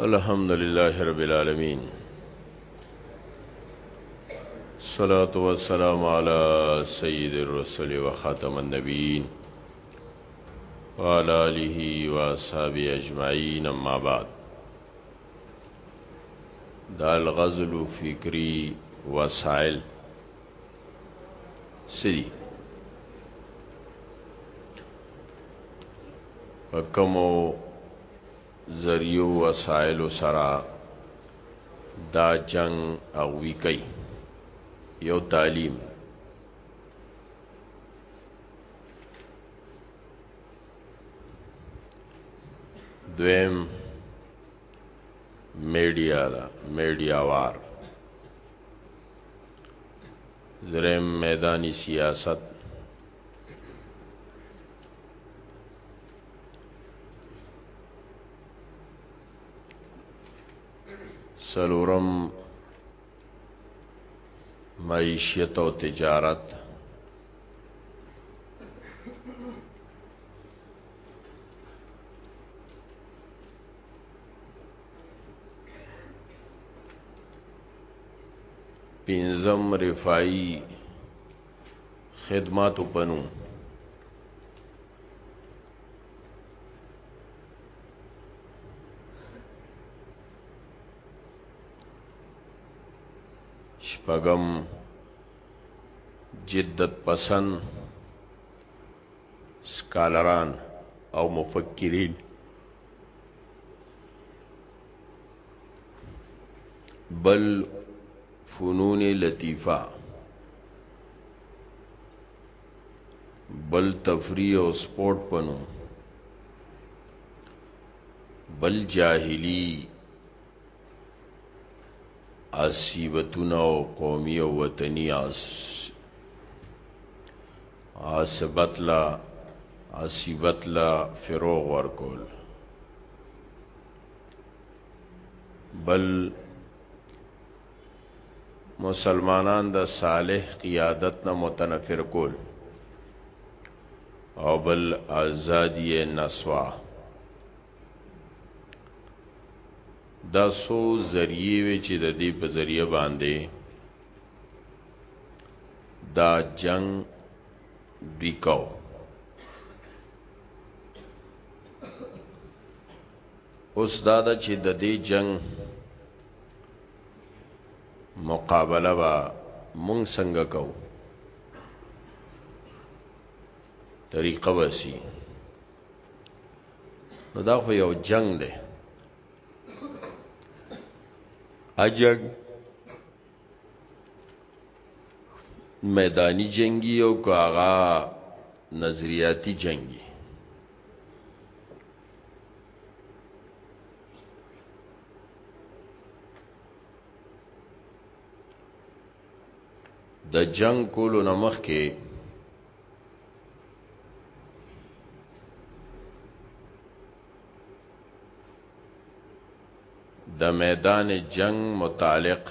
الحمد لله رب العالمين صلاة والسلام على سيد الرسل وخاتم النبيين وعلى آله وصحبه أجمعين أما بعد دا الغزل فكري وسائل سری کومو ذریعو وسایل سره دا جنگ او وی کوي یو تعلیم دویم میډیا دا میډیا وار درم میدانی سیاست سلورم معیشیت و تجارت پنځم رفاعي خدماتو پنو شپغم جدت پسند سکالران او مفکرین بل فنون لطیفه بل تفریح او سپورت پنو بل جاهلی اسیبتونه او قومي او وطني اس عاصبت لا عاصبت لا فروغ ورکول بل مسلمانان د صالح قیادت نه متنفر کول او بل ازادی نسوا دا سو ذریعه وی چې د دې په ذریعہ باندې دا جنگ دی کو اوس دا د چې د دې جنگ مقابله با مونږ څنګه کو طریقه وسی نو دا خو یو جنگ دی اجګ میدانی جنگی او کاغا نظریاتی جنگی د جنگ کولو نمخ کې د میدان جنگ متعلق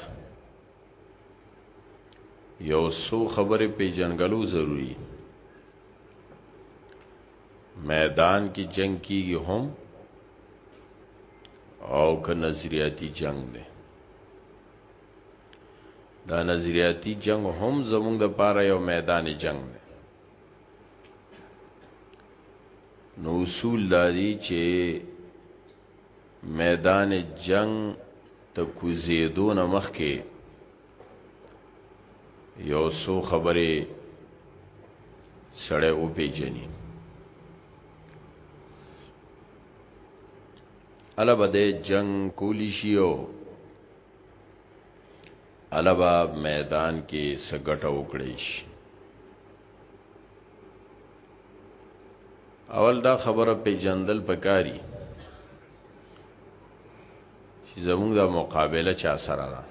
یو سو خبرې په جنگلو ضروری میدان کې جنگ کیږي هم او که نظریاتی جنگ دی دا نظریاتی جنگ هم زمونږ د پاره یو میدان جنگ دی نو اصول داری چې میدان جنگ ته کوزیدو نه مخکې یو سو خبره سړی او پیجنی الا بده جنگ کولی شیو هله به میدان کې څه ګټه وکړی شي اول دا خبره په جندل پکاري چې زموږ د مقابله چا سره ده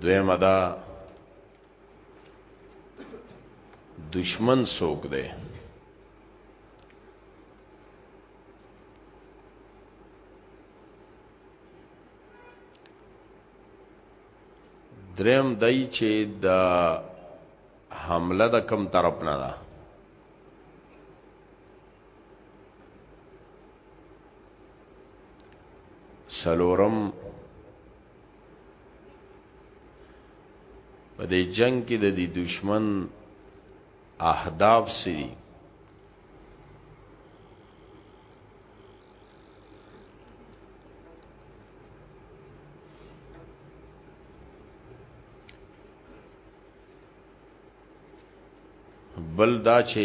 دویمه دا دشمن سوک دی دریم دای چې د حمله د کم طرف نه ده سلورم په دې جنگ کې د دې دشمن اهداف سری بل دا چې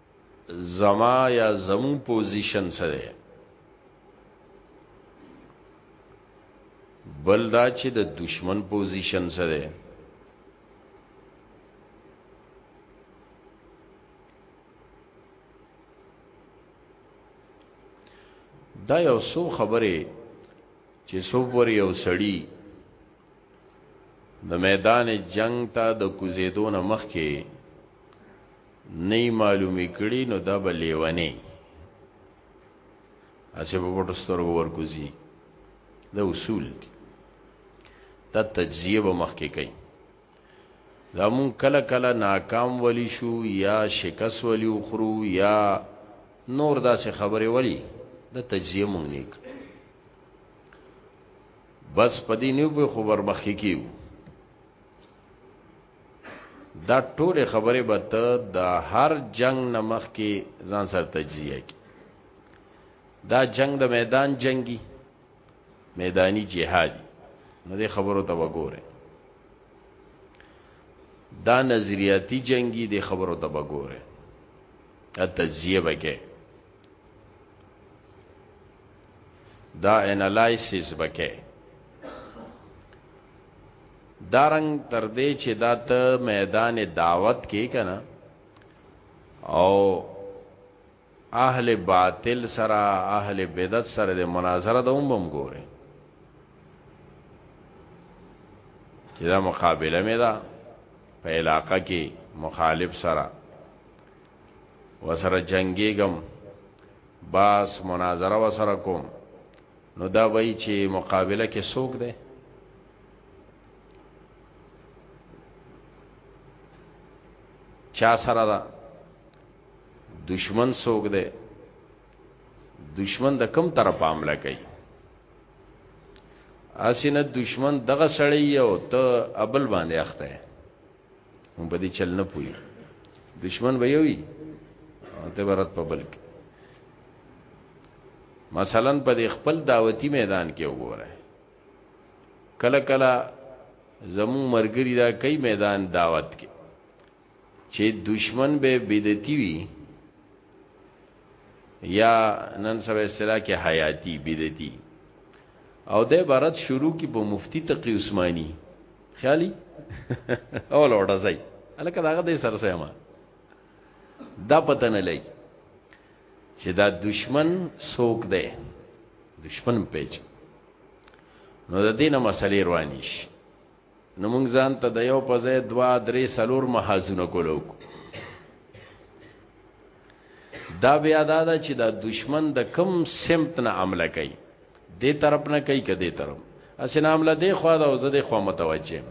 زما یا زمون پوزیشن څه دی بل دا چې د دشمن پوزیشن څه دی دا یو سو خبره چې سو پر یو سړی د میدان جنگ ته د کوزیدون مخ کې نه معلومی کړي نو دا به لیونی اسه په پټو سترګو ورکوزي دا اصول دي دا تجزیه به مخکې کوي دا مون کله کله ناکام ولی شو یا شکست ولی اخرو یا نور داسې خبره ولی دا تجزیه مونږ نه کړ بس پدې نیو په خبر مخکې کیو دا ټول خبره به ته د هر جنگ نمخ کې ځان سره تجزیه کی دا جنگ د میدان جنگي میدانی جهادي نو دې خبرو ته وګوره دا نظریاتی جنگي دې خبرو ته وګوره ا تجزیه وکړه دا انالایسیس بکې دارنګ تر دې چې دا ته میدان دعوت کې کنه او اهل باطل سره اهل بدعت سره د مناظره د هم بم ګوره چې دا مقابله مې ده په علاقه کې مخالف سره وسره جنگيګم باس مناظره وسره کوم نو دا وای چې مقابله کې سوق ده چا سره ده دشمن سوق ده دشمن د کم طرف حمله کوي اسینه دشمن دغه سړی یو ته ابل باندې اخته هم په دې چل نه پوي دشمن به یوي او ته برات په بلک مثلا په دې خپل دعوتی میدان کې وګوره کله کله زمو مرګری دا کئی میدان دعوت کې چې دشمن به بدعتي وي یا نن سبا اصطلاح کې حیاتی بدعتي او د عبارت شروع کی په مفتی تقی عثماني خیالي او لوړه ځای الکه داغه د سر سه ما دا پته نه لګي چې دا دشمن سوک دی دشمن پیچ نو د دینه مسلې رواني شي نو موږ ځان ته د یو په ځای دوا درې سلور محاسنه کولو دا بیا دا چې دا دشمن د کم سمت نه عمله کوي دې طرف نه کوي کدي طرف اسنام له دې خوا دا او زه دې خوا متوجه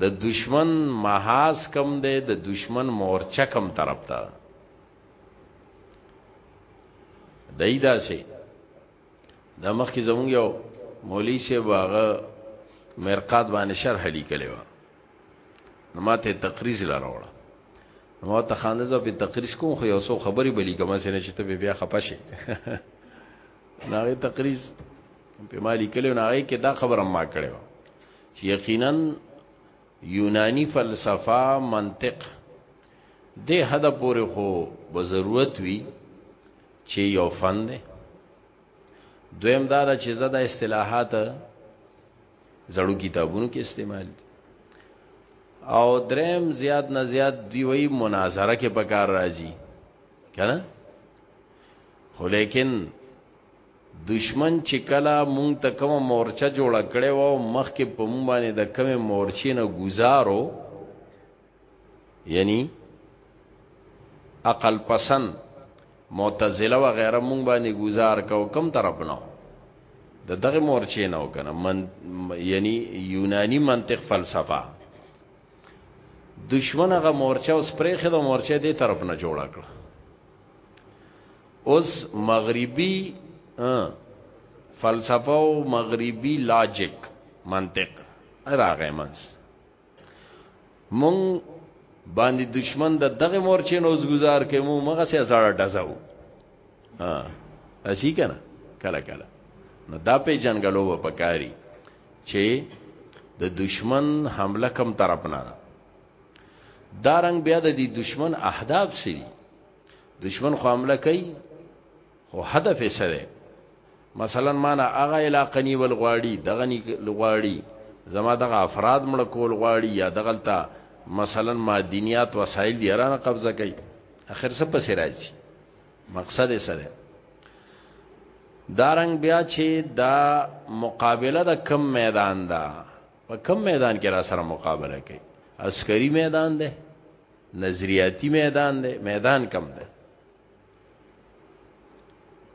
د دشمن محاس کم دی د دشمن مورچه کم طرف ته دای داسې د مخ کې زموږ یو مولوی سی واغه مرقات باندې شرح لیکلی و نو ماته تقریز لا راوړه نو ته خانه زه په تقریز کوم خو یو څو خبرې بلی کوم سینه چې ته بیا خپه شې ناغه تقریز په مالی کلو ناغه کې دا خبره ما کړو چې یقینا یونانی فلسفه منطق د حد پورې خو به ضرورت وي چې یو فن دی دویم دا چې زده اصطلاحات زړو کتابونو کې استعمال دي او دریم زیات نه زیات دی وی مناظره کې پکار راځي کنه خو لیکن دشمن چې کلا مونږ ته کوم مورچه جوړه کړې و مخکې په مونږ باندې د کوم مورچې نه گزارو یعنی عقل پسند معتزله و غیره مونږ باندې گزار کو کم طرف نه د دغه مورچې نه وکنه من یعنی یونانی منطق فلسفه دشمن هغه مورچه اوس پرېخه د مورچه دې طرف نه جوړ کړ اوس مغربي فلسفه او مغربي لاجیک منطق راغی منس مونږ باندې دشمن د دغه مورچې نو زګزار کې مو مغه سي زړه ډزاو ها اسی کنه کله کله نو دا په جنگلو و پکاري چې د دشمن حمله کم طرف نه ده دا رنگ بیا د دشمن اهداف سي دشمن خو حمله کوي خو هدف یې څه دی مثلا معنا هغه علاقه نیول غواړي دغه نی غواړي زما دغه افراد مړ کول غواړي یا دغلتا مثلا معدنیات وسایل دی رانه قبضه کوي اخر څه پس راځي مقصد یې سره دارنګ بیا چې دا مقابله د کم میدان دا په کم میدان کې را سره مقابله کوي عسکري میدان دی نظریاتی میدان دی میدان کم دی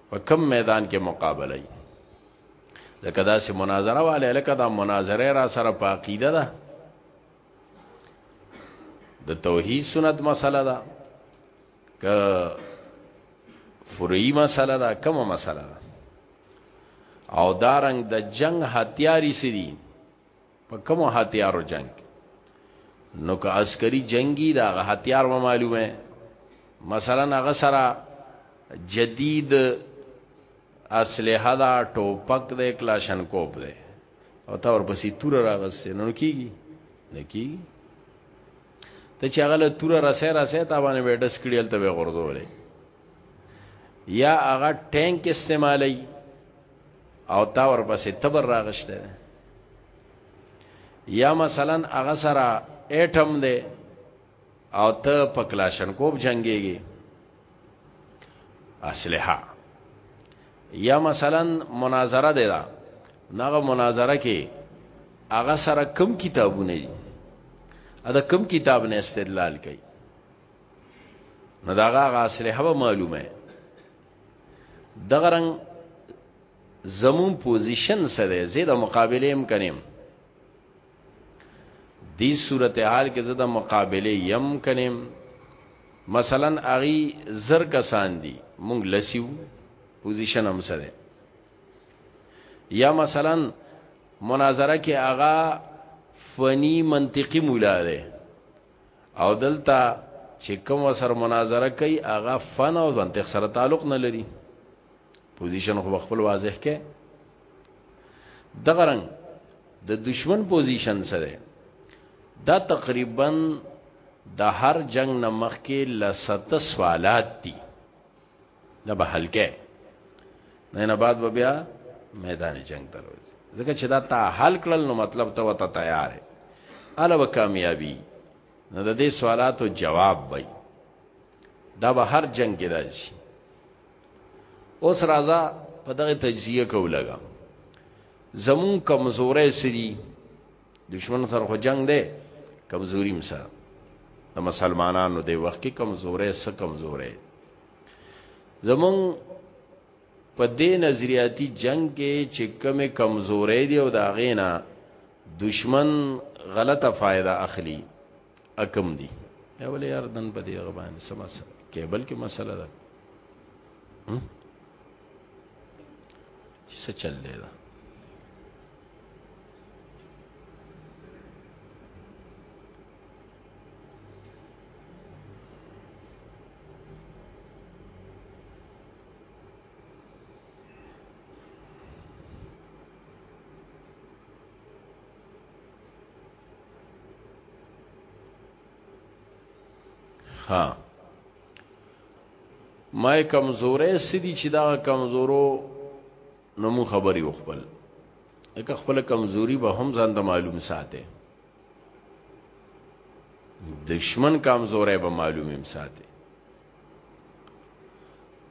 په کم میدان کې مقابله ای لکه دا سه مناظره والے لکه دا مناظره را سره په عقیده ده د توحید سنت مسله ده ک فروعی مسله ده کومه مسله ده او دارنګ د دا جنگ هتیاری سری په کوم هتیارو جنگ نو که عسکري جنگي دا هتیار و معلومه مثلا هغه سره جدید اسلحه دا ټوپک د کلاشنکوپ دی او تا ورپسې تور راغسته نو کیږي نه کیږي ته چې هغه له تور راسه راسه تا باندې به ډس کړیل ته به غردولې یا هغه ټانک استعمالي او تا ورپسې تبر راغشته ده یا مثلا هغه سره اټم ده او ته په کلاشنکوب جنگيږي اسلحه یا مثلا مناظره ده دا نغه مناظره کې هغه سره کم کتابونه دي دا کم کتاب نه استدلال کوي نو دا هغه اسلحه معلومه دغه رنګ زمون پوزیشن سره زه د مقابله هم کنیم دی صورتحال کې زه د مقابله یم کنیم مثلا اغي زر کسان دي مونږ لسیو پوزیشن هم سره یا مثلا مناظره کې اغا فنی منطقی مولا ده او دلته چې کوم سر مناظره کوي هغه فن او منطق سره تعلق نه لري پوزیشن خو خپل واضح کې دغه رنګ د دشمن پوزیشن سره دا تقریبا د هر جنگ نه مخکې لسته سوالات دي دا به حلقه نه نه بعد به بیا میدان جنگ ته راځي ځکه چې دا تا حل کړل نو مطلب ته وته تیار اله به کامیابی نو د دې سوالاتو جواب وای دا به هر جنگ کې راځي اوس راځه په دغه تجزیه کو لګا زمون کمزورې سری دشمن سره خو جنگ دی کمزوري مسا د مسلمانانو د وخت کې کمزورې سه کمزورې زمون په دې نظریاتي جنگ کې چې کمې کمزورې دی او دا غینا دشمن غلطه فائدہ اخلي اکم دی یا ولې یار دن په دې غبان سمس کېبل کې مسله ده څه چل دی دا ها ما کمزورې سدي چې دا کمزورو نو مو خبري وخپل لکه خپل کمزوري به هم ځان د معلوم ساته دشمن کمزورې به معلومیم ساته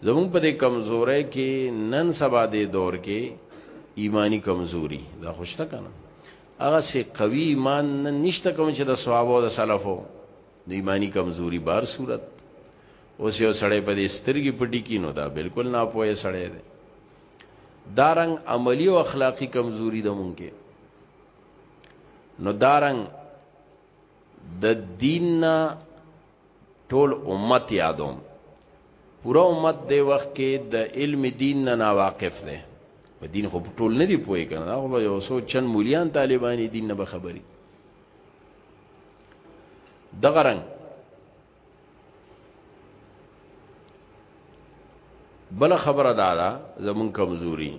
زمون په دې کمزورې کې نن سبا دې دور کې ایمانی کمزوري دا خوشته کنه هغه سي قوي ایمان نشته کوم چې د صحابه او د سلفو د ایمانی کمزوري بار صورت اوس یو سړی په دې سترګې پټی کی نو دا بالکل نه پوهه سړی دی دارنګ عملی او اخلاقی کمزوری د مونږ کې نو دارنګ د دا دین ټول امت یادوم پورا امت دی وخت کې د علم دین نه نا واقف دی په دین خو ټول نه دی پوهی کنه دا خو یو سو چن مولیان طالبانی دین نه خبري دغه رنګ بل خبره دا ده زمون کمزوري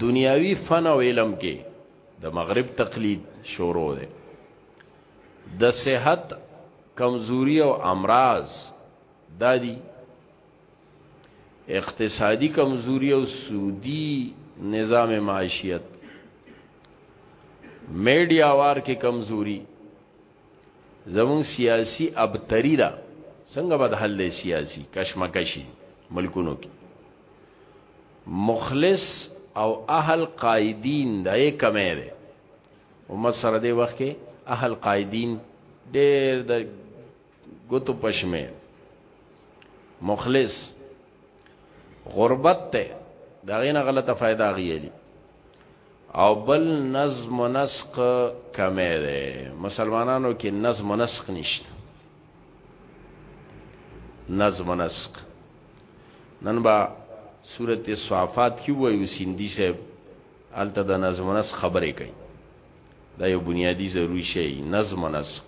دنیاوی فن او علم کې د مغرب تقلید شروع ده د صحت کمزوري او امراض دادی اقتصادی کمزوري او سودی نظام معاشیت میډیا وار کې کمزوري زمون سیاسی ابتری دا څنګه بد حل دی سیاسی کشمکشی ملکونو کې مخلص او اهل قائدین دا یې کمې ده امت سره دی وخت کې اهل قائدین ډېر د ګوتو پښمه مخلص غربت ته دا غینه غلطه فائدہ غیلی او بل نظم و نسق کمه ده مسلمانانو کې نظم و نسق نشته نظم و نسق نن با سورت صحافات کی وایو سیندی صاحب الته د نظم و نسق خبرې کوي دا یو بنیادی ضروری شی نظم و نسق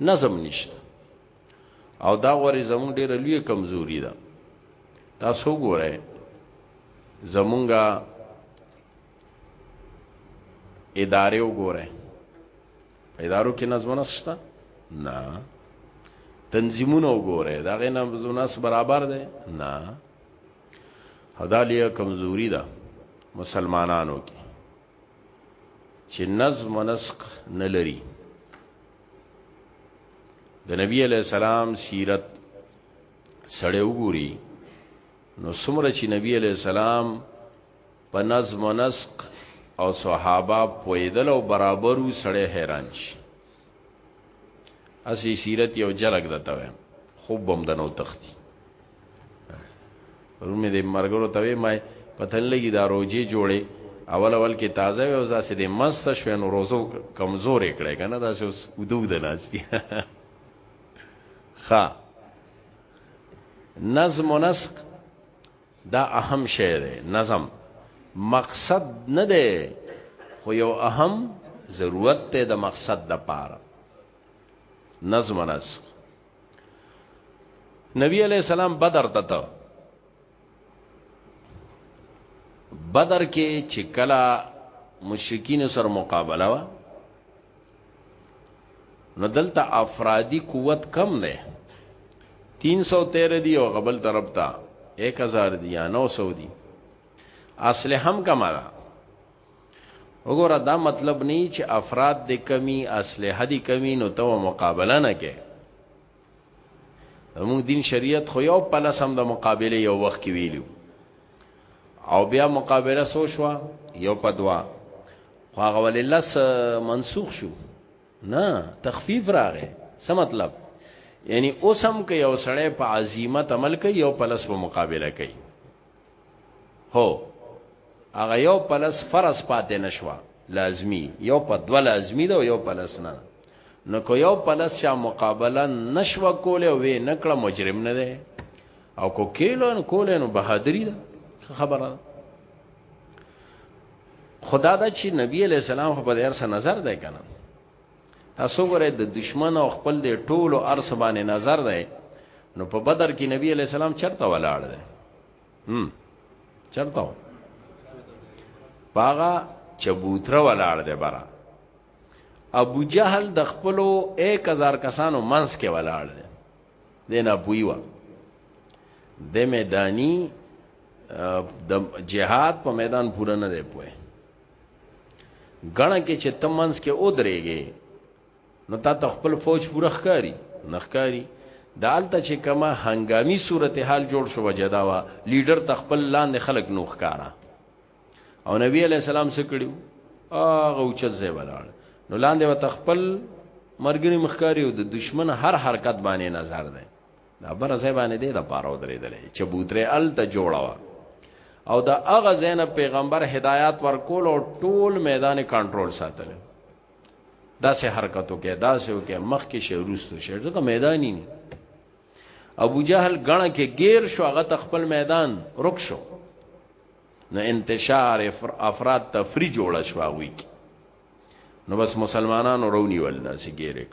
نظم نشته او دا غوري زمونږ ډېر لوی کمزوري ده تاسو ګورئ زمونږه ادارې وګورئ په ادارو کې نظم نشته نه تنظیمونه وګورئ دا غي نظم نس برابر ده نه هدا لیا کمزوري ده مسلمانانو کې چې نظم و نسق نه لري د نبی علی السلام سیرت سړی وګوري نو څومره چې نبی علی السلام په نظم و نسق او صحابه پویدل او برابرو سړی حیران شي اسی سیرت یو جلګ دته خوب بم دنو تختی رومې د مرګرو توې مای پتن لګي دا روجي جوړي اول اول کې تازه وي او ځاسې د مست شوي نو روزو کمزورې کړي کنه دا اوس ودوګ د ناز دي خا نظم و نسق دا اهم شی دی نظم مقصد نه دی خو یو اهم ضرورت ته د مقصد د پاره نظم و نسق نبی علیہ السلام بدر ته ته بدر کې چې کلا مشرکین سره مقابله وا نو دلته افرادی قوت کم نه 313 دی او غبل طرف ته 1000 دی یا 900 دی اصل هم کما ده وګوره دا مطلب نه چې افراد د کمی اسلحه د کمی نو ته مقابله نه کې موږ دین شریعت خو یو پلس هم د مقابله یو وخت کې ویلو او بیا مقابله سو شو یو په دوا خو هغه وللس منسوخ شو نه تخفیف راغې څه مطلب یعنی اوسم کې یو سړی په عزیمت عمل کوي یو پلس په مقابله کوي هو هغه یو پلس فرض پاتې نشوا لازمی یو په دو لازمی دا یو پلس نه نو کو یو پلس چا مقابله نشوا کوله وې نکړه مجرم نه ده او کو کېلو نو کوله نو بهادری ده خبره خدا دا چې نبی علیہ السلام خو په دې ارسه نظر ده کنه تاسو ګورئ د دشمن او خپل د ټولو ارس باندې نظر دی نو په بدر کې نبی علی السلام چرته ولاړ دی هم چرته و پاغه چبوتره ولاړ دی برا ابو جهل د خپلو 1000 کسانو منس کې ولاړ دی دینا پوی و د میدانی د جهاد په میدان پوره نه دی پوی غړه کې چې تمنس کې او درېږي نو تا ته خپل فوج پوره ښکاری نخکاری د الته چې کما هنګامي صورتحال جوړ شو وجداوا لیډر تخپل لاندې خلک نو ښکارا او نبی علی السلام څه کړیو هغه اوچ ځای ولاړ نو لاندې وتخپل مرګري مخکاري او د دشمن هر حرکت باندې نظر دی دا بر ځای باندې دی د پاره ودرېدلې چې بوتره ال ته جوړاوه او دا هغه زین پیغمبر هدایات ورکول او ټول میدان کنټرول ساتل دا سه حرکتو کې دا سه وکي مخ کې شي روستو شي دا میداني نه ابو جهل غڼه کې غیر شو هغه تخپل میدان رک شو نو انتشار افراد تفری جوړ شو وی نو بس مسلمانانو رونی ول داسې ګیرک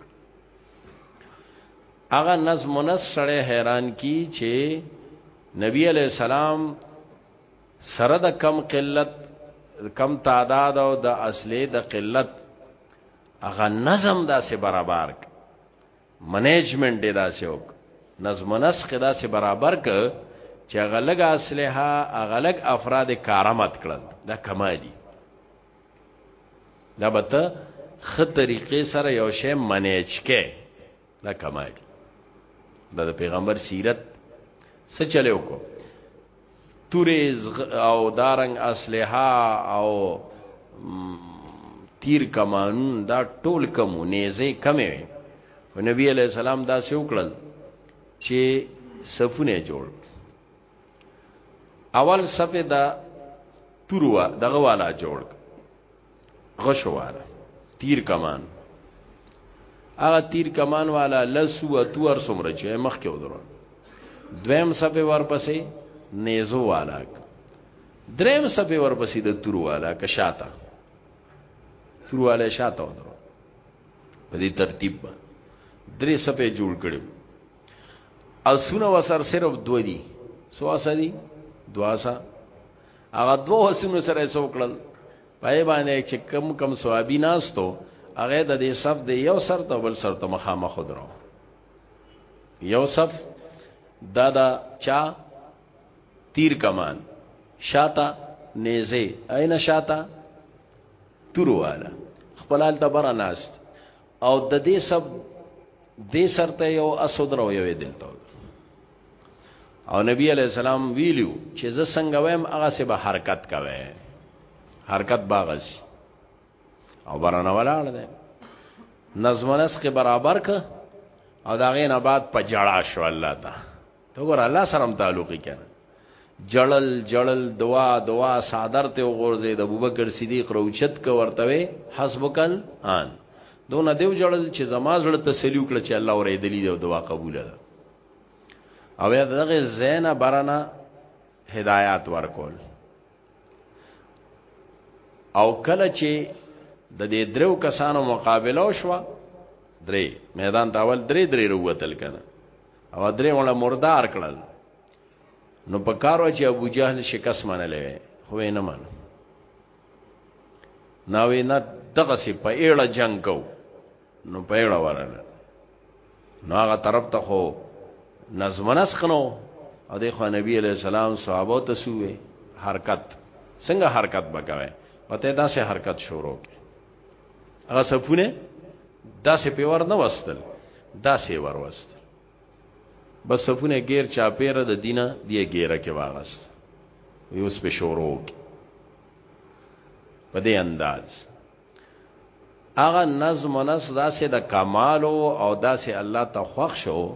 هغه نظم نس سره حیران کی چې نبی علی السلام سره د کم قلت کم تعداد او د اصلي د قلت هغه نظم داسې برابر ک منیجمنت دې داسې وک نظم نسخ داسې برابر ک چې هغه لګ اصله هغه لګ افراد کارمت کړل دا کمالي دا به ته خ طریقې سره یو شی منیج کې دا کمال دا د پیغمبر سیرت څه چلو کو توریز او دارنګ اسلحه او تیر کمان دا ټول کمو نیزه کمې وي نبی علیہ السلام دا سې وکړل چې صفونه جوړ اول صفه دا توروا دغه والا جوړ غشو والا تیر کمان هغه تیر کمان والا لسو اتور سمره چې مخ کې ودرو دویم صفه ورپسې نیزو والا دریم صفه ورپسې د تورو والا کشاته تورو والا شاته ودرو په دې ترتیب باندې درې صفه جوړ کړو اسونه وسر صرف دو دي سو اسدي دواسا هغه دوه اسونه سره سو کړل پای باندې چې کم کم ثوابي ناستو هغه د دې صف د یو سر ته بل سر ته مخامخ خدرو یو صف دا دا چا تیر کمان شاتا نیزه اینا شاتا تورواله خپلال ته برا ناست او د دې سب دې سرته یو اسود نو یو دلته او نبی علی السلام ویلو چې زه څنګه وایم هغه سه به حرکت کوي حرکت باغس او برانه ولاړ دی نظم نسخ برابر ک او دا غینه بعد په جړا شو الله ته ته ګور الله سره هم تعلق کنه جړل جړل دوا دوا صادر ته وغورځي د ابوبکر صدیق روچت کو ورتوي حسبکل ان دون دیو جړل چې زما زړه تسلی وکړه چې الله اورې دلی دی دوا قبول ده او یا دغه زینا برنا هدایات ورکول او کله چې د دې درو کسانو مقابله وشوه درې میدان تاول درې درې وروتل کنه او درې وړه مردار کړل نو په کارو چې ابو جهل شکست منلې خو یې نه مان ناوې نه دغه سي په ایړه جنگ کو نو په ایړه ورنه نو هغه طرف ته خو نظمونه سخنو او د خو نبی علی السلام صحابه ته سوې حرکت څنګه حرکت وکوي پته دا سه حرکت شروع کی هغه صفونه داسې په ور نه وستل داسې ور وستل بس صفونه غیر چا پیره د دینه دی غیره کې واغس یوس په شورو کې په دې انداز هغه نظم نس داسې د کمال او داسې الله ته خوښ شو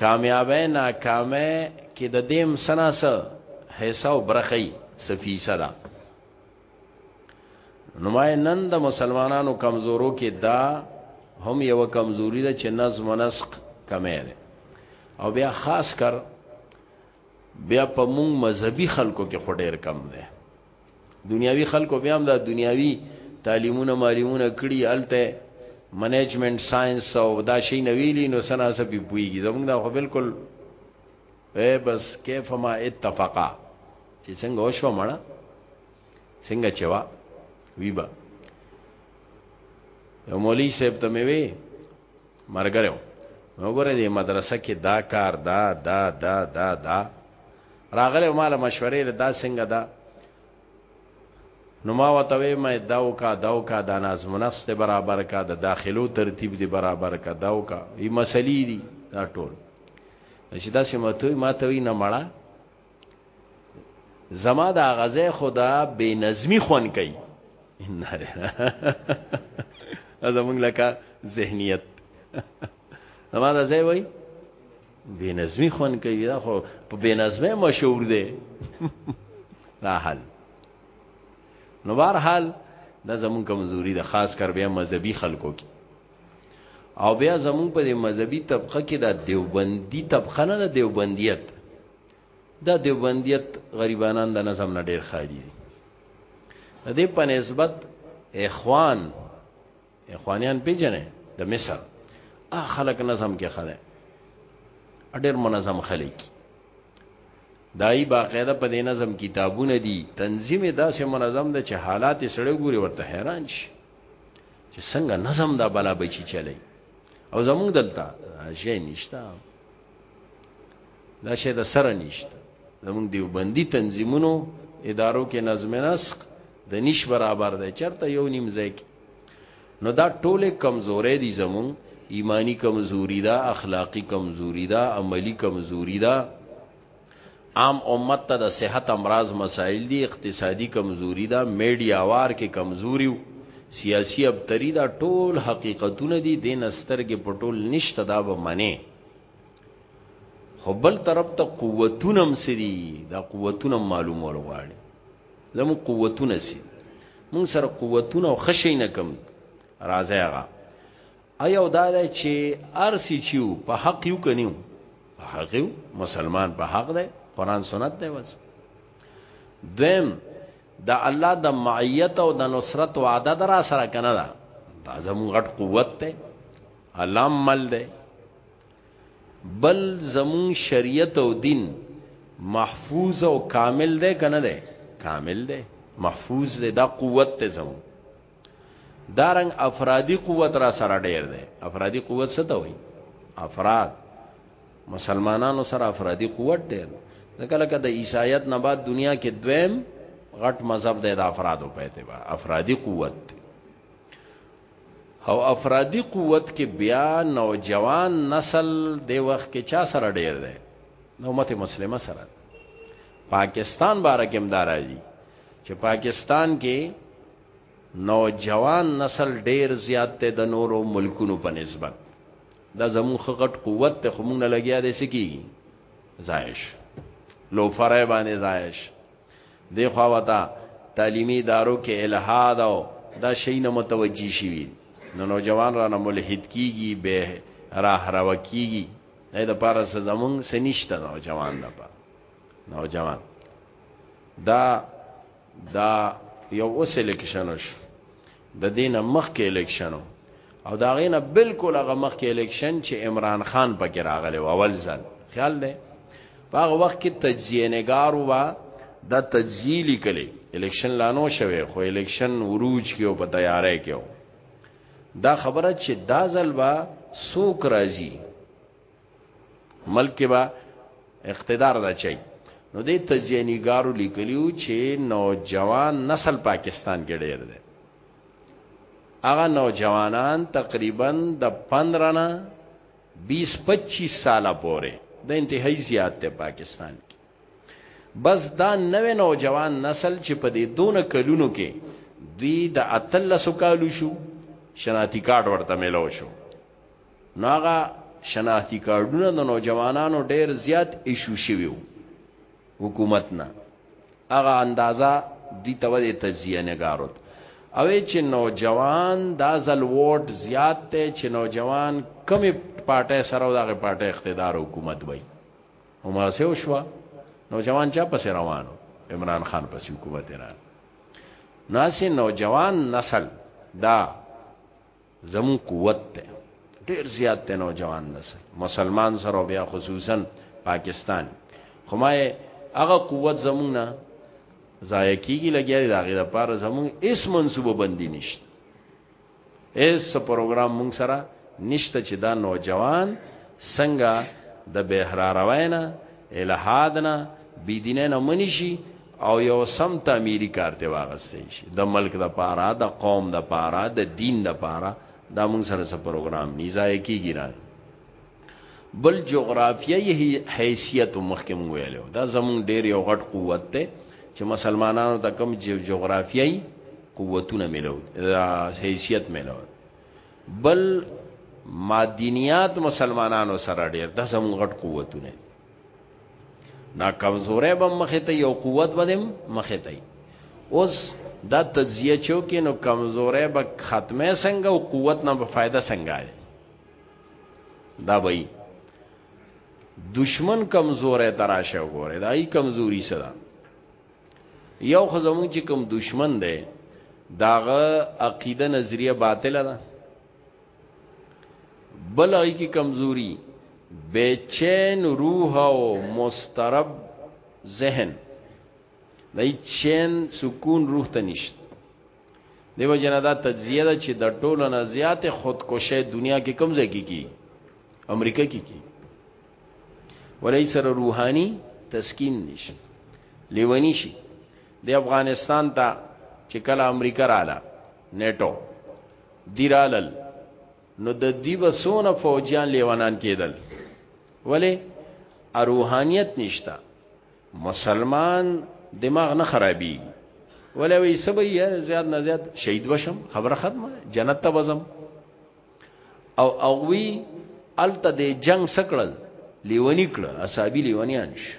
کامیابه ناکامه کې د دیم سنا سره حصہ او برخی سفیسه ده نو ما نن د مسلمانانو کمزورو کې دا هم یو کمزوري ده چې نظم و نسق کمه ده او بیا خاص کر بیا په مونږ مذهبي خلکو کې خډیر کم ده دنیاوی خلکو بیا هم دا دنیاوی تعلیمونه معلومونه کړي الته منیجمنت ساينس او دا شي نویلی نو سنا سپی پويږي زمونږ دا خو بالکل اے بس کیف ما اتفقا چې څنګه وشو مړه څنګه چوا ویبا یو مولوی صاحب ته مې وی مرګره وګوره دې مدرسه کې دا کار دا دا دا دا دا, دا راغله مال مشورې له دا څنګه دا نو ما وتوي مې داو کا داو کا د نازمنست برابر کا د داخلو ترتیب دی برابر کا داو کا ای مسلې دي دا ټول چې دا سمته ما توي نه مړه زما دا غزه خدا بے نظمی خون کوي ان زمونږ لکه ذهنیت زما دا ځای وای بے نظمی خون کوي دا خو په بے نظمه مشهور دی دا حال نو بهر حال دا زمون کمزوري ده خاص کر بیا مذهبي خلکو کې او بیا زمون په دې مذهبي طبقه کې دا دیوبندي طبقه نه ده دیوبندیت دا دیوبندیت غریبانان د نظم نه ډیر خالي دي د دې په نسبت اخوان اخوانیان پیجنې د مصر ا خلق نظم کې خلک ډېر منظم خلک دای باقاعده په دې نظم کتابونه دي تنظیم داسې منظم ده چې حالات سړی ګوري ورته حیران شي چې څنګه نظم دا بلا بچی چلی او زمونږ دلته شي نشته دا شي د سره نشته زمونږ دیوبندي تنظیمونو ادارو کې نظم نسق د نش برابر دی چرته یو نیم ځای نو دا ټوله کمزورې دي زمون ایمانی کمزوری دا اخلاقی کمزوری دا عملی کمزوری دا عام امت ته د صحت امراض مسائل دي اقتصادي کمزوري دا میډیا وار کې کمزوري سیاسی ابتری دا ټول حقیقتونه دي دین سترګې پټول نشته دا به منی خو بل طرف ته قوتونم سری دا قوتونم معلومول غواړي زمو قوتونه سي مونږ سره قوتونه او خشي نه کم راځي هغه ایو دا ده چې ارسی چیو په حق یو کنیو په حق یو مسلمان په حق ده قران سنت ده وس دویم دا الله د معیت او د نصرت وعده در سره کنه دا دا زمو غټ قوت ده الله مل ده بل زمون شریعت او دین محفوظ او کامل ده کنه ده کامل ده محفوظ ده دا قوت ته زمون دارنګ افرادی قوت را سره ډیر ده افرادی قوت څه ته وای افراد مسلمانانو سره افرادی قوت ډیر ده کله کله د عیسایت نه بعد دنیا کې دویم غټ مذهب ده د افرادو په اعتبار افرادی قوت او افرادي قوت کې بیا نوجوان نسل د وخت کې چا سره ډیر دی نو امت مسلمه سره پاکستان بارکه مدارایي چې پاکستان کې نوجوان نسل ډیر زیات ته د نورو ملکونو په نسبت دا زموږ غټ قوت ته خمون لګیا دی سکی زایش لو فرای باندې زایش دی خوا وتا تعلیمی ادارو کې الحاد او دا شی نه متوجی شوی نو نوجوان را نه ملحد کیږي به راه راو کیږي دا د پاره زمون سنشته نوجوان نه پا نوجوان دا دا یو اوس الیکشن شو د دې نه مخکې الیکشن و او د هغې نه بلکل هغه مخکې الیکشن چې عمران خان پکې راغلی و اول ځل خیال دی په هغه وخت کې تجزیه نګار و دا تجزیه لیکلی الیکشن لا نو شوی خو الیکشن عروج کې او په تیارې کې دا خبره چې دا ځل به څوک راځي ملک کې به اقتدار را چي نو دې تجینیګارو لیکلیو چې نوجوان نسل پاکستان کې ډېر دی هغه نوجوانان تقریبا د 15 نه 20 25 ساله پورې د انتهایی زیات دی پاکستان کې بس دا نوې نوجوان نسل چې په دې دونه کلونو کې دوی د اتلسو کالو شو شناتی کارت ورته ملو شو ناغه شناختی کارډونه د نوجوانانو ډیر زیات ایشو شوی وو حکومت نه هغه اندازا دی ته د تجزیه نگاروت او چې نوجوان دا ځل ووټ زیات ته چې نوجوان کمی پارټي سره دغه پارټي اقتدار حکومت وای او ما سه وشوا نوجوان چا پس روانو عمران خان پس حکومت نه ناس نوجوان نسل دا زمون قوت ته ډیر زیات ته نوجوان نسل مسلمان سره بیا خصوصا پاکستان خو ما هغه قوت زمون نه ضایع کیږي لګیا دی داغه د پاره زمون اس منسوبه بندي نشته اس پروګرام مونږ سره نشته چې دا نوجوان څنګه د بهراروینه الہادنا بيدینه نه منشي او یو سم تعمیری کار ته واغستې شي د ملک د پاره د قوم د پاره د دین د پاره دا موږ سره سره پروګرام نه ځای کیږي نه بل جغرافیایي حیثیت مخکې موږ ویلو دا زموږ ډیر یو غټ قوت ته چې مسلمانانو ته کم جغرافیایي قوتونه ملو حیثیت ملو بل مادینیات مسلمانانو سره ډیر دا زموږ غټ قوتونه نا کمزورې به مخې ته یو قوت به مخې ته اوس دا تجزیه چو کې نو کمزورې به ختمه څنګه او قوت نه به فائدہ څنګه دی دا به دشمن کمزورې تراشه وګوره دا ای کمزوري سره یو خزمون چې کوم دشمن دی داغه عقیده نظریه باطله ده بل هغه کی کمزوري بیچین روح او مسترب ذهن دای چین سکون روح ته نشت دیو جنا دا تجزیه ده چې د ټولو نه زیات خودکشه دنیا کې کم ځای کې کی امریکا کې کی ولې سره روحاني تسکین نشت لیونی شي دی افغانستان ته چې کله امریکا رااله نیټو دی رالل نو د دی وسونه فوجیان لیوانان کېدل ولی روحانیت نشتا مسلمان دماغ نه خرابي ولی وی سبي زیات نه زیات شهید وشم خبره ختمه جنت ته وزم او اووی الته د جنگ سکړل لیونی کړه اصحابي لیونیان شو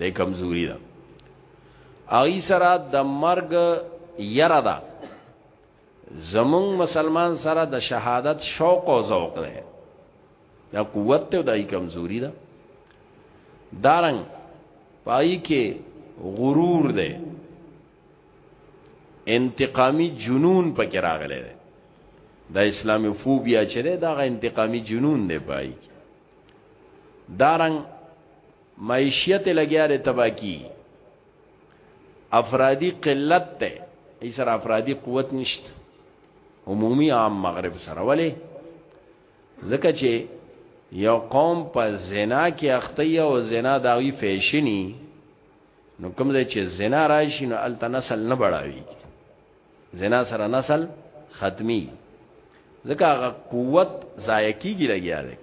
د کمزوري ده اغي سره د مرګ یره ده زمون مسلمان سره د شهادت شوق او ذوق ده دا قوت ته دای کمزوري ده دارنګ پای کې غرور ده انتقامی جنون پکې راغلی ده د اسلامي فوبیا چې ده دا انتقامی جنون ده پای کې دارنګ معیشت لګیا دی تبا کی افرادی قلت ته ای سره افرادی قوت نشت عمومی عام مغرب سره ولی ځکه چې یو قوم په زنا کې اخته او زنا داوی فیشنی نو کوم ځای چې زنا راشي نو الته نسل نه بڑاوي زنا سره نسل ختمي ځکه هغه قوت ضایع کیږي لګیا دی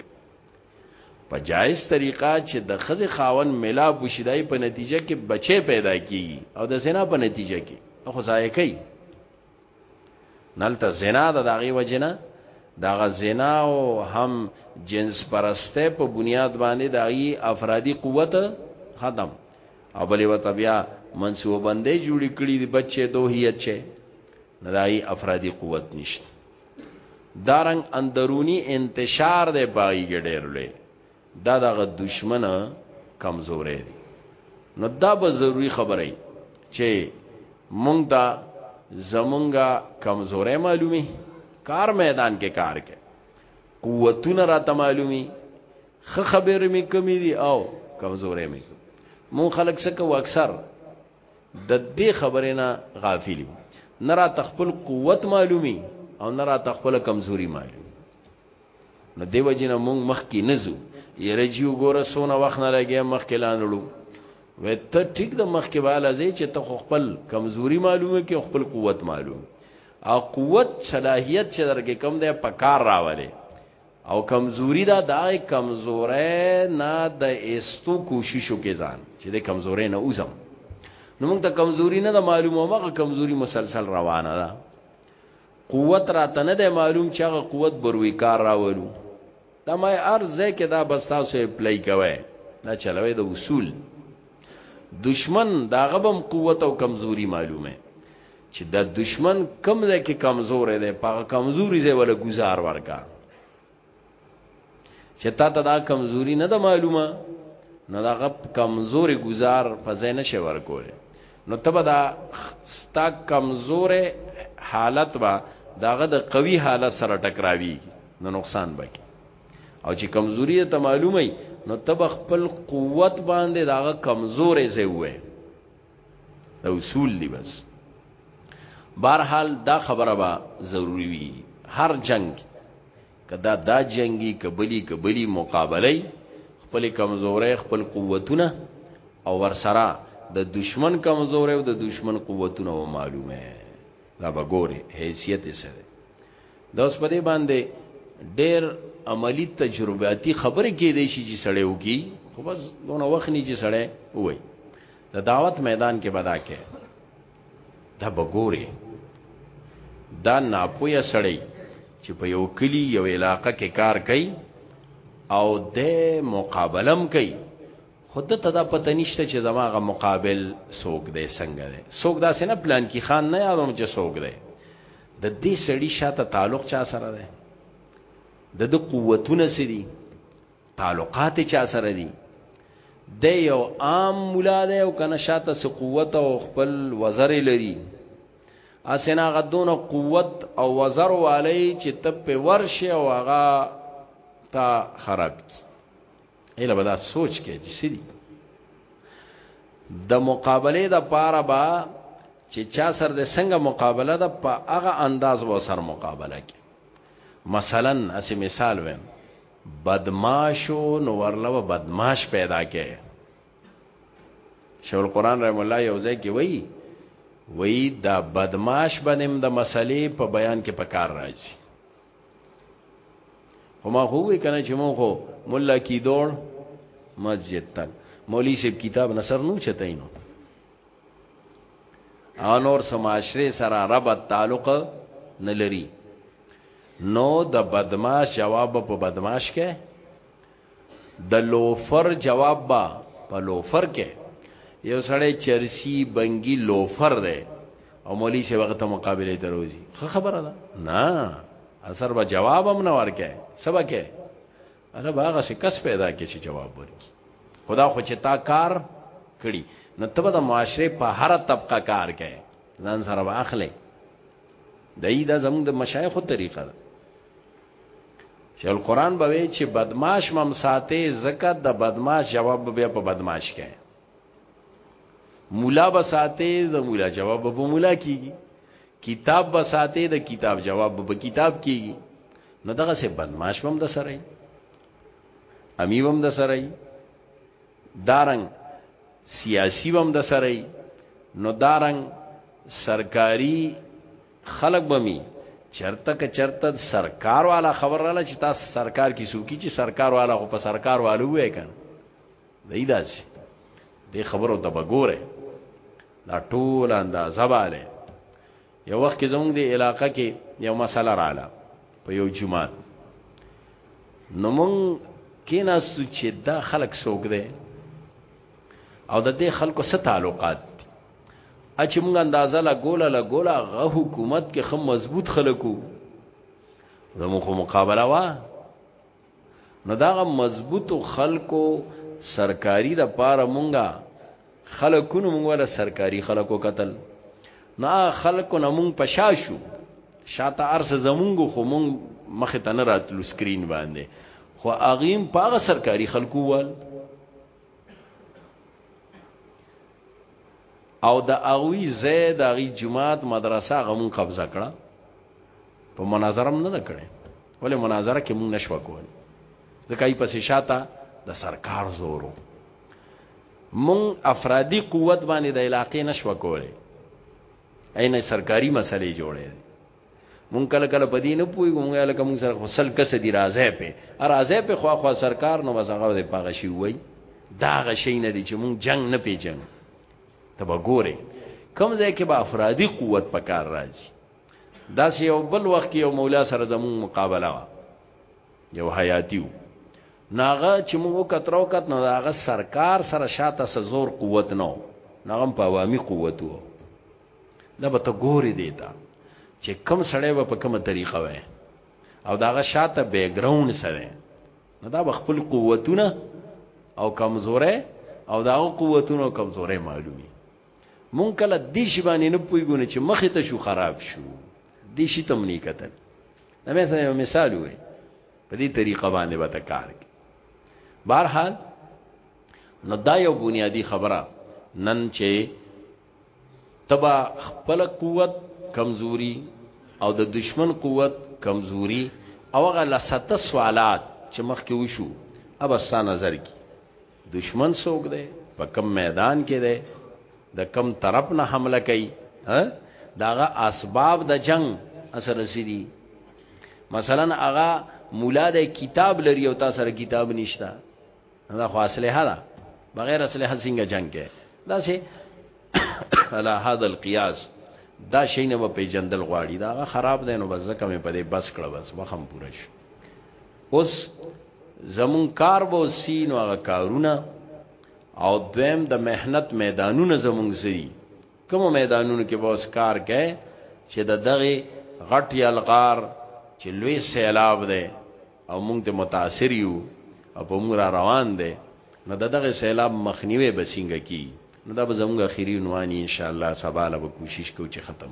په جایز طریقه چې د خزې خاون ملا بشدای په نتیجه کې بچي پیدا کیږي او د زنا په نتیجه کې خو ځای کوي نلته زنا د دغه وجنه دغه زنا او هم جنس پرسته په بنیاد باندې دغه افرادی قوت ختم او بلې وته بیا منصوبه بندې جوړې کړې دي بچي دوه هیت چې نه دغه افرادی قوت نشته دارنګ اندرونی انتشار دی پای کې ډېر لوی دا دغه دشمن کمزورې دي نو دا به ضروری خبره چې مونږ دا زمونږه کمزورې معلومي کار میدان کې کار کې قوتونه را ته معلومي خه خبرې مې کمی دي او کمزورې مې مون خلک څه کو اکثر د دې خبرې نه غافلی نه را تخپل قوت معلومی او نه را تخپل کمزوري معلوم نو دیو جن مونږ مخ کې نزو یره جیو ګوره سونه وخت نه لګیا مخ کې لانړو و ته ټیک د مخ کې والا زی چې ته خپل کمزوري معلومه کې خپل قوت معلوم او قوت صلاحیت چې درګه کم ده په کار راولې او کمزوری دا دا کمزوره نه د استو کوششو کې ځان چې د کمزوره نه اوسم نو موږ ته کمزوری نه معلومه مغه کمزوری مسلسل روانه ده قوت را ته نه ده معلوم چې هغه قوت بروي کار راولو دا ما ارزه کې دا بس تاسو اپلای کوي دا چلوي د اصول دشمن دا غبم قوت او کمزوری معلومه چې د دشمن کم ځای کې کمزور دی په کمزوري ځای ولا گزار ورکا چې تا ته دا کمزوري نه ده معلومه نو دا غب کمزوري گزار په ځای نشي ورکول نو تبه دا ستا کمزورې حالت با داغه د قوي حالت سره ټکراوي نو نقصان بکی او چې کمزوري ته معلومه نو تبه خپل قوت باندې داغه کمزورې زوي دا اصول دی بس بهرحال دا خبره با ضروری وی هر جنگ کدا دا جنگی کبلی کبلی مقابله خپل کمزورې خپل قوتونه او ورسره د دشمن کمزورې او د دشمن قوتونه و معلومه دا به ګوره حیثیت سره دا اوس په دې باندې ډېر عملی تجرباتي خبرې کې دی شي چې سړی وکي خو بس دونه وخت نه چې سړی وای د دعوت میدان کې بدا کې دا بګوري دا ناپویا سړی چې په یو کلی یو علاقې کې کار کوي او د مقابلم کوي خود ته دا پته نشته چې زماغه مقابل سوق دی څنګه دی سوق دا سینه پلان کې خان نه یادوم چې سوق دی د دې سړی شاته تعلق چا سره دی د د قوتونه سری تعلقات چا سره دي د یو عام مولا دی او کنه شاته سو قوت او خپل وزر لري اسنه غدون قوت او وزر والی چې تب په ورشه او هغه تا خراب کی اله بدا سوچ کې چې سړي د مقابله د پاره با چې چا سر د څنګه مقابله ده په هغه انداز و سر مقابله کې مثلا اسی مثال ویم بدمعاش و نو ورله به بدمعاش پیدا کې شیخ القرآن رحم الله یو ځای کې وایي وایي دا بدمعاش بنم د مسلې په بیان کې په کار راځي خو ما خو وی کنه چې مو خو مولا کی دور مسجد تک مولوی صاحب کتاب نصر نو چتاینو او نور سماشري سره ربط تعلق نه لري نو د بدمعاش جواب په بدمعاش کې د لوفر جواب با په لوفر کې یو سړی چرسی بنګي لوفر دی او مولوی شه وخت مقابله دروځي خبره ده نه اثر به جواب هم نه ورکه سبا کې الله به هغه څه کس پیدا کړي چې جواب ورکړي خدا خو چې تا کار کړي نو ته د معاشره په هر طبقه کار کوي ځان سره واخلې دای دا زموږ د مشایخو طریقه ده چې القرآن به وی چې بدمعاش مم ساته زکات د بدمعاش جواب بیا په بدمعاش کوي مولا به ساته د مولا جواب به مولا کیږي کتاب به ساتي د کتاب جواب به کتاب کیږي نو دغه سه بدمعاش بم د سره امی بم د سره دارنګ سیاسی بم د سره نو دارنګ سرکاری خلق بمی چرته ک چرته سرکار والا خبر رااله چې تاسو سرکار کی سوکی چې سرکار والا خو په سرکار والو وای کنه دی داسې دې خبرو ته بګوره دا ټول اندازه باله یو وخت کې زمونږ دی علاقه کې یو مسله رااله په یو جمعات نو مونږ کیناستو چې دا خلک سوګ دی او د دې خلکو سره تعلقات اچ موږ اندازه لا ګولا لا ګولا غ حکومت کې خم مضبوط خلکو زموږ مقابله وا نو داغه مضبوط خلکو سرکاری د پاره مونږه خلکونو مونږ ولا سرکاری خلکو قتل نا خلکو نه مونږ پشاشو شاته ارس زمونږ خو مونږ مخ ته نه راتلو سکرین باندې خو اغیم پاغه سرکاری خلکو وال او د اغوی زید اغی جماعت مدرسه غمون قبضه کړه په مناظرم نه کړي ولې مناظره کې مونږ نشو کول ځکه یې پسې شاته د سرکار زورو مونږ افرادي قوت باندې د علاقې نشو کولای عین سرکاري مسلې جوړې دي مونږ کله کله په دې نه پوي مونږ لکه مونږ سره خپل کس دي راځي په راځي په خوا خوا سرکار نو وسغه دې پاغه شي وای دا غشي نه دي چې مونږ جنگ نه پیژنو تبه ګوره کوم ځای کې به افرادي قوت پکار راځي دا سی یو بل وخت یو مولا سره زمون مقابله وا یو حیاتیو ناغه چې موږ کترو کت نه داغه سرکار سره شاته سزور قوت نو نغم په عوامي قوت وو دا به ته ګوري دیتا چې کم سړی به په کومه طریقه وای او داغه شاته بیک گراوند سره نه دا خپل قوتونه او کمزوره او داغه قوتونه او کمزوره معلومي مونږ کله دې شی باندې نه پویګونه چې مخ ته شو خراب شو دې شی تم نه کتل دا مې سره مثال وې په دې طریقه باندې وته کار کی بهرحال نو دا یو بنیادی خبره نن چې تبا خپل قوت کمزوري او د دشمن قوت کمزوري او هغه لسته سوالات چې مخکې وشو اب اسا نظر کی دشمن څوک دی په کم میدان کې دی د کم طرف نه حمله کوي داغه اسباب د جنگ اثر سدي مثلا هغه مولا د کتاب لري او تاسو سره کتاب نشته دا خو اصله ده بغیر اصله څنګه جنگ کې دا سه على هذا القياس دا شي نه په جندل غواړي دا خراب دی نو بس ځکه مې په دې بس کړه بس مخم پوره شو اوس زمون کار به سینو هغه کارونه او دویم د مهنت میدانونه زمون سری کوم میدانونو کې به اوس کار کوي چې د دغه غټ یلغار چې لوی سیلاب دی او موږ ته متاثر یو او په موږ را روان دی نو د دغه سیلاب مخنیوي به څنګه کی نو دا به زموږ اخیری عنوان ان شاء الله سبا له کوشش کو چې ختم